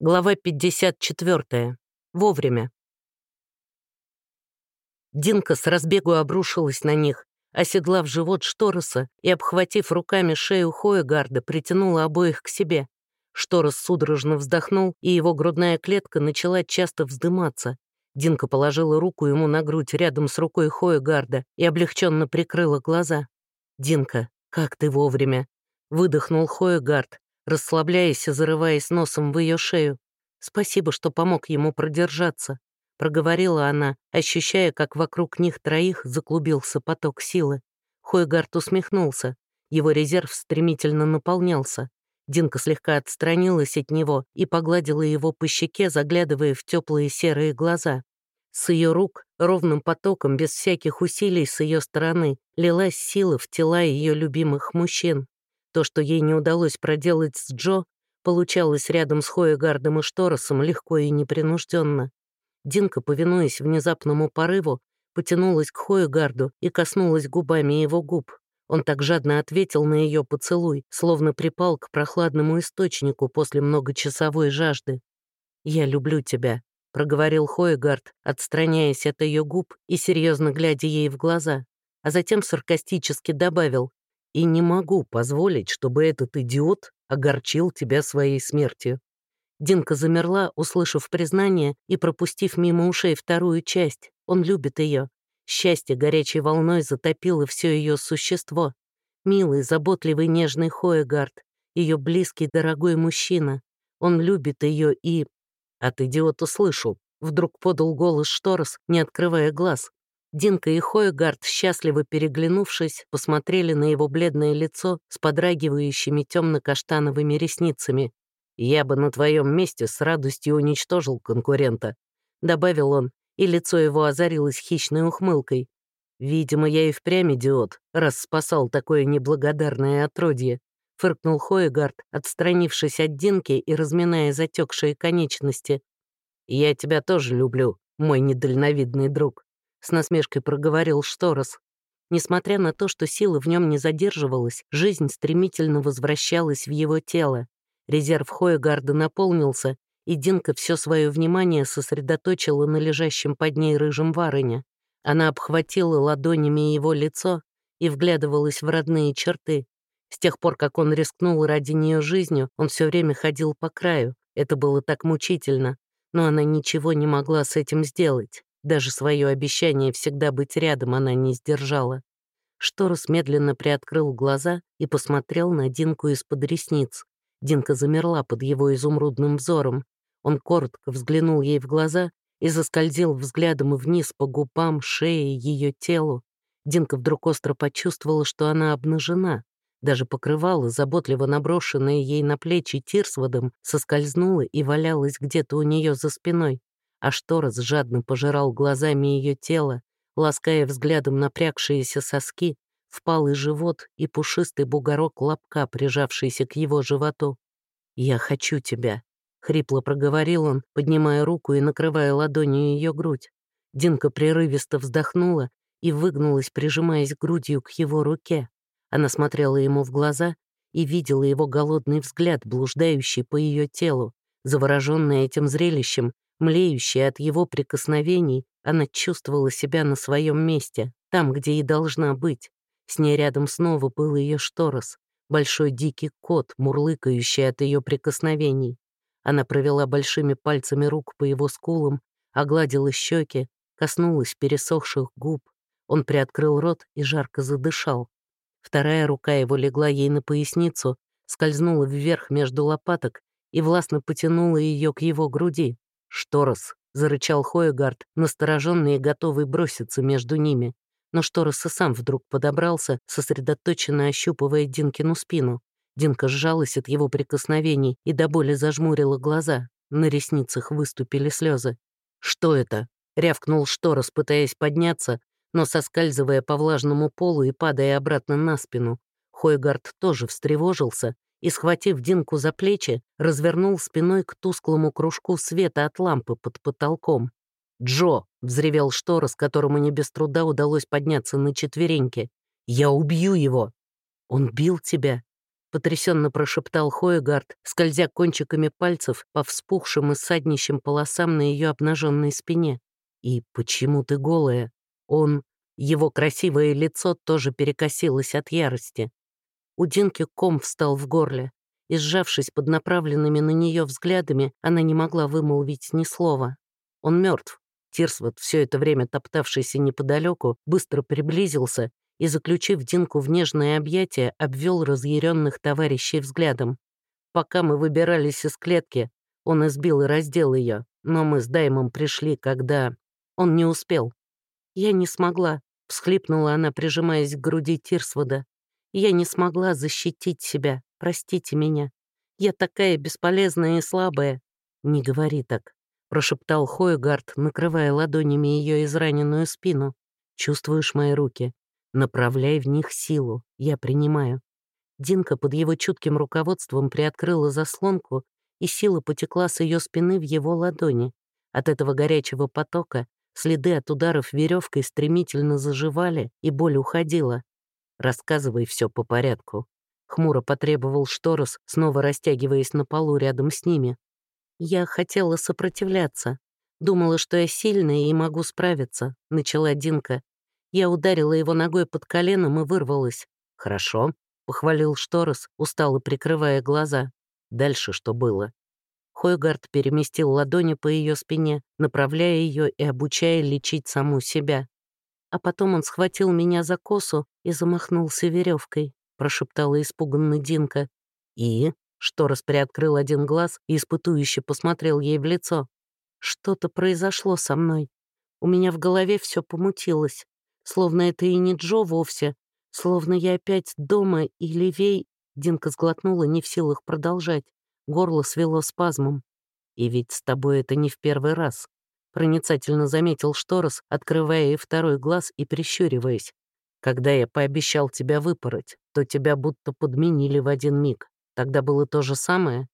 Глава 54. Вовремя. Динка с разбегу обрушилась на них, оседлав живот Штороса и, обхватив руками шею Хоегарда, притянула обоих к себе. Шторос судорожно вздохнул, и его грудная клетка начала часто вздыматься. Динка положила руку ему на грудь рядом с рукой Хоегарда и облегченно прикрыла глаза. «Динка, как ты вовремя!» — выдохнул Хоегард, расслабляясь и зарываясь носом в ее шею. «Спасибо, что помог ему продержаться», — проговорила она, ощущая, как вокруг них троих заклубился поток силы. Хойгард усмехнулся. Его резерв стремительно наполнялся. Динка слегка отстранилась от него и погладила его по щеке, заглядывая в теплые серые глаза. С ее рук, ровным потоком, без всяких усилий с ее стороны, лилась сила в тела ее любимых мужчин. То, что ей не удалось проделать с Джо, получалось рядом с Хоегардом и Шторосом легко и непринужденно. Динка, повинуясь внезапному порыву, потянулась к Хоегарду и коснулась губами его губ. Он так жадно ответил на ее поцелуй, словно припал к прохладному источнику после многочасовой жажды. «Я люблю тебя», — проговорил Хоегард, отстраняясь от ее губ и серьезно глядя ей в глаза, а затем саркастически добавил и не могу позволить, чтобы этот идиот огорчил тебя своей смертью». Динка замерла, услышав признание и пропустив мимо ушей вторую часть. Он любит ее. Счастье горячей волной затопило все ее существо. Милый, заботливый, нежный Хоегард, ее близкий, дорогой мужчина. Он любит ее и... От идиота слышу. Вдруг подал голос Шторос, не открывая глаз. Динка и Хойгард, счастливо переглянувшись, посмотрели на его бледное лицо с подрагивающими темно-каштановыми ресницами. «Я бы на твоем месте с радостью уничтожил конкурента», — добавил он, и лицо его озарилось хищной ухмылкой. «Видимо, я и впрямь идиот, раз спасал такое неблагодарное отродье», — фыркнул Хойгард, отстранившись от Динки и разминая затекшие конечности. «Я тебя тоже люблю, мой недальновидный друг», с насмешкой проговорил Шторос. Несмотря на то, что сила в нем не задерживалась, жизнь стремительно возвращалась в его тело. Резерв Хоегарда наполнился, и Динка все свое внимание сосредоточила на лежащем под ней рыжем варыне. Она обхватила ладонями его лицо и вглядывалась в родные черты. С тех пор, как он рискнул ради нее жизнью, он все время ходил по краю. Это было так мучительно, но она ничего не могла с этим сделать. Даже свое обещание всегда быть рядом она не сдержала. Шторос медленно приоткрыл глаза и посмотрел на Динку из-под ресниц. Динка замерла под его изумрудным взором. Он коротко взглянул ей в глаза и заскользил взглядом вниз по губам, шее, ее телу. Динка вдруг остро почувствовала, что она обнажена. Даже покрывало, заботливо наброшенное ей на плечи тирсводом, соскользнуло и валялось где-то у нее за спиной а Шторос жадно пожирал глазами ее тело, лаская взглядом напрягшиеся соски, впалый живот и пушистый бугорок лобка, прижавшийся к его животу. «Я хочу тебя», — хрипло проговорил он, поднимая руку и накрывая ладонью ее грудь. Динка прерывисто вздохнула и выгнулась, прижимаясь грудью к его руке. Она смотрела ему в глаза и видела его голодный взгляд, блуждающий по ее телу. Завороженная этим зрелищем, Млеющая от его прикосновений, она чувствовала себя на своем месте, там, где и должна быть. С ней рядом снова был ее шторос, большой дикий кот, мурлыкающий от ее прикосновений. Она провела большими пальцами рук по его скулам, огладила щеки, коснулась пересохших губ. Он приоткрыл рот и жарко задышал. Вторая рука его легла ей на поясницу, скользнула вверх между лопаток и властно потянула ее к его груди. «Шторос», — зарычал Хоегард, настороженный и готовый броситься между ними. Но Шторос и сам вдруг подобрался, сосредоточенно ощупывая Динкину спину. Динка сжалась от его прикосновений и до боли зажмурила глаза. На ресницах выступили слезы. «Что это?» — рявкнул Шторос, пытаясь подняться, но соскальзывая по влажному полу и падая обратно на спину. Хойгард тоже встревожился и, схватив Динку за плечи, развернул спиной к тусклому кружку света от лампы под потолком. «Джо!» — взревел Шторос, которому не без труда удалось подняться на четвереньки. «Я убью его!» «Он бил тебя?» потрясенно прошептал Хоегард, скользя кончиками пальцев по вспухшим и саднищим полосам на ее обнаженной спине. «И почему ты голая?» Он... Его красивое лицо тоже перекосилось от ярости. У Динки ком встал в горле, и, сжавшись под направленными на нее взглядами, она не могла вымолвить ни слова. Он мертв. Тирсвот, все это время топтавшийся неподалеку, быстро приблизился и, заключив Динку в нежное объятие, обвел разъяренных товарищей взглядом. Пока мы выбирались из клетки, он избил и раздел ее, но мы с Даймом пришли, когда... Он не успел. Я не смогла, — всхлипнула она, прижимаясь к груди Тирсвода. «Я не смогла защитить себя, простите меня. Я такая бесполезная и слабая». «Не говори так», — прошептал Хойгард, накрывая ладонями ее израненную спину. «Чувствуешь мои руки? Направляй в них силу, я принимаю». Динка под его чутким руководством приоткрыла заслонку, и сила потекла с ее спины в его ладони. От этого горячего потока Следы от ударов веревкой стремительно заживали, и боль уходила. «Рассказывай все по порядку». Хмуро потребовал Шторос, снова растягиваясь на полу рядом с ними. «Я хотела сопротивляться. Думала, что я сильная и могу справиться», — начала Динка. Я ударила его ногой под коленом и вырвалась. «Хорошо», — похвалил Шторос, устало прикрывая глаза. «Дальше что было?» Хойгард переместил ладони по ее спине, направляя ее и обучая лечить саму себя. А потом он схватил меня за косу и замахнулся веревкой, прошептала испуганно Динка. И, что приоткрыл один глаз и испытующе посмотрел ей в лицо. Что-то произошло со мной. У меня в голове все помутилось. Словно это и не Джо вовсе. Словно я опять дома и левей... Динка сглотнула, не в силах продолжать. Горло свело спазмом. «И ведь с тобой это не в первый раз», — проницательно заметил Шторос, открывая и второй глаз и прищуриваясь. «Когда я пообещал тебя выпороть, то тебя будто подменили в один миг. Тогда было то же самое?»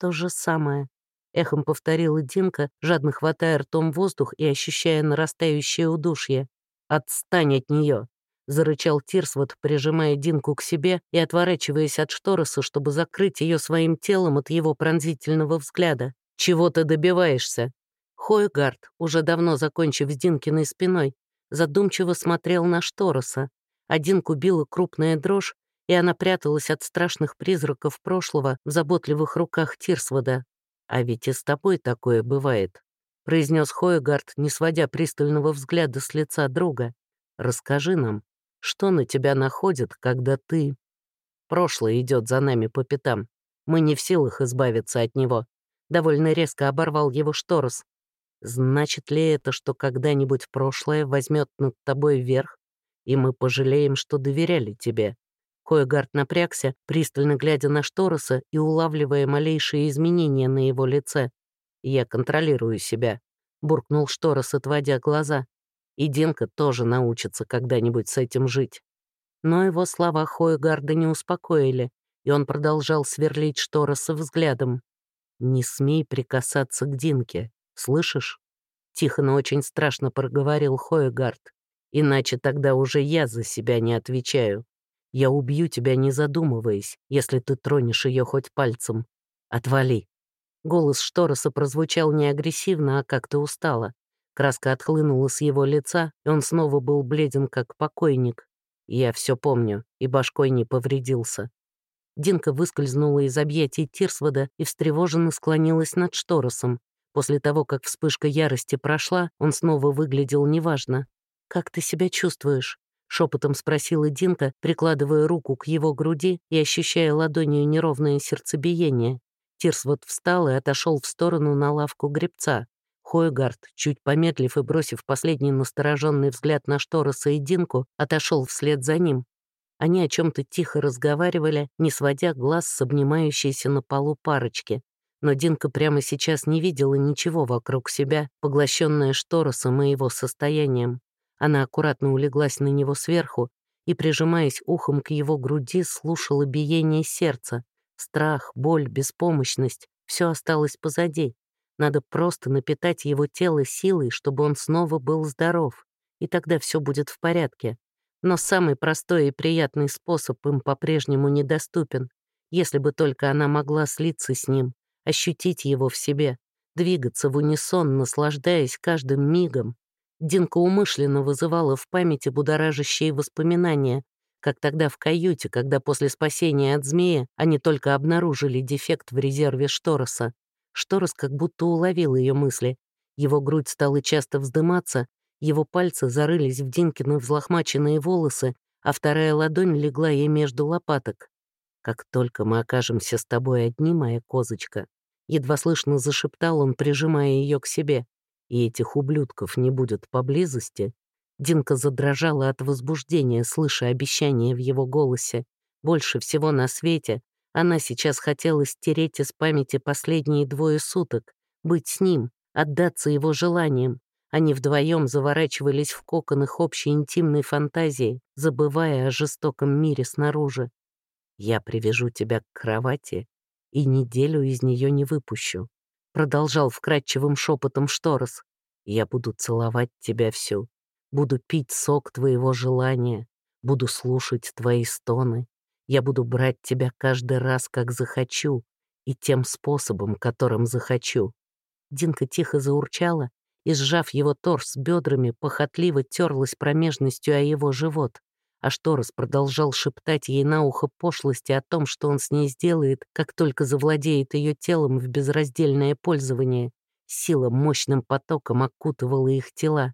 «То же самое», — эхом повторила Динка, жадно хватая ртом воздух и ощущая нарастающее удушье. «Отстань от нее!» — зарычал Тирсвот, прижимая Динку к себе и отворачиваясь от Штороса, чтобы закрыть ее своим телом от его пронзительного взгляда. «Чего ты добиваешься?» Хойгард, уже давно закончив с Динкиной спиной, задумчиво смотрел на Штороса. А Динку била крупная дрожь, и она пряталась от страшных призраков прошлого в заботливых руках Тирсвода. «А ведь и с тобой такое бывает», — произнес Хойгард, не сводя пристального взгляда с лица друга. «Расскажи нам, что на тебя находит, когда ты... Прошлое идет за нами по пятам. Мы не в силах избавиться от него. Довольно резко оборвал его Шторос. Значит ли это, что когда-нибудь прошлое возьмет над тобой верх, и мы пожалеем, что доверяли тебе? Коегард напрягся, пристально глядя на Штороса и улавливая малейшие изменения на его лице. «Я контролирую себя», — буркнул Шторос, отводя глаза. И Динка тоже научится когда-нибудь с этим жить. Но его слова Хойгарда не успокоили, и он продолжал сверлить Штороса взглядом. «Не смей прикасаться к Динке, слышишь?» Тихо, но очень страшно проговорил Хойгард. «Иначе тогда уже я за себя не отвечаю. Я убью тебя, не задумываясь, если ты тронешь ее хоть пальцем. Отвали». Голос Штороса прозвучал не агрессивно, а как-то устало. Краска отхлынула с его лица, и он снова был бледен, как покойник. Я все помню, и башкой не повредился. Динка выскользнула из объятий Тирсвода и встревоженно склонилась над Шторосом. После того, как вспышка ярости прошла, он снова выглядел неважно. «Как ты себя чувствуешь?» — шепотом спросила Динка, прикладывая руку к его груди и ощущая ладонью неровное сердцебиение. Тирсвод встал и отошел в сторону на лавку гребца. Хойгард, чуть помедлив и бросив последний настороженный взгляд на Штороса и Динку, отошел вслед за ним. Они о чем-то тихо разговаривали, не сводя глаз с обнимающейся на полу парочки. Но Динка прямо сейчас не видела ничего вокруг себя, поглощенная Шторосом и его состоянием. Она аккуратно улеглась на него сверху и, прижимаясь ухом к его груди, слушала биение сердца. Страх, боль, беспомощность — все осталось позади. Надо просто напитать его тело силой, чтобы он снова был здоров, и тогда все будет в порядке. Но самый простой и приятный способ им по-прежнему недоступен. Если бы только она могла слиться с ним, ощутить его в себе, двигаться в унисон, наслаждаясь каждым мигом. Динка умышленно вызывала в памяти будоражащие воспоминания, как тогда в каюте, когда после спасения от змея они только обнаружили дефект в резерве Штороса. Шторос как будто уловил ее мысли. Его грудь стала часто вздыматься, его пальцы зарылись в Динкины взлохмаченные волосы, а вторая ладонь легла ей между лопаток. «Как только мы окажемся с тобой одни, моя козочка», едва слышно зашептал он, прижимая ее к себе, «и этих ублюдков не будет поблизости», Динка задрожала от возбуждения, слыша обещание в его голосе. Больше всего на свете она сейчас хотела стереть из памяти последние двое суток, быть с ним, отдаться его желаниям. Они вдвоем заворачивались в кокон их общей интимной фантазии, забывая о жестоком мире снаружи. «Я привяжу тебя к кровати и неделю из нее не выпущу», продолжал вкрадчивым шепотом Шторос. «Я буду целовать тебя всю, Буду пить сок твоего желания, буду слушать твои стоны. Я буду брать тебя каждый раз, как захочу, и тем способом, которым захочу». Динка тихо заурчала и, сжав его торс бедрами, похотливо терлась промежностью о его живот, а Шторос продолжал шептать ей на ухо пошлости о том, что он с ней сделает, как только завладеет ее телом в безраздельное пользование. Сила мощным потоком окутывала их тела.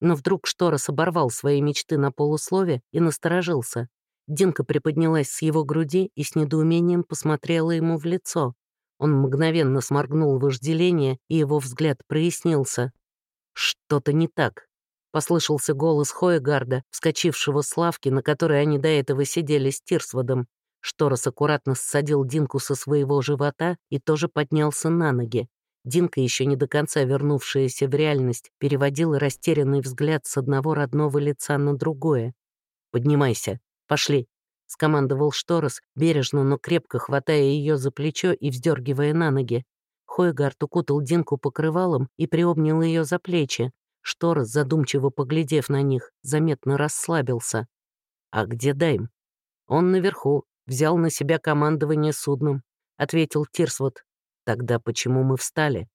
Но вдруг Шторос оборвал свои мечты на полуслове и насторожился. Динка приподнялась с его груди и с недоумением посмотрела ему в лицо. Он мгновенно сморгнул вожделение, и его взгляд прояснился. «Что-то не так», — послышался голос Хоегарда, вскочившего с лавки, на которой они до этого сидели с Тирсводом. Шторос аккуратно ссадил Динку со своего живота и тоже поднялся на ноги. Динка, еще не до конца вернувшаяся в реальность, переводила растерянный взгляд с одного родного лица на другое. «Поднимайся, пошли», — скомандовал Шторос, бережно, но крепко хватая ее за плечо и вздергивая на ноги. Хойгард укутал Динку покрывалом и приобнял ее за плечи. Шторос, задумчиво поглядев на них, заметно расслабился. «А где Дайм?» «Он наверху, взял на себя командование судном», — ответил Тирсвот. Тогда почему мы встали?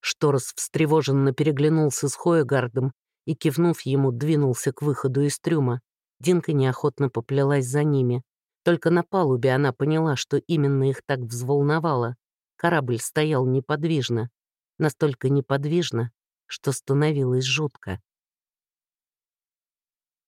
Шторос встревоженно переглянулся с Хоегардом и, кивнув ему, двинулся к выходу из трюма. Динка неохотно поплелась за ними. Только на палубе она поняла, что именно их так взволновало. Корабль стоял неподвижно. Настолько неподвижно, что становилось жутко.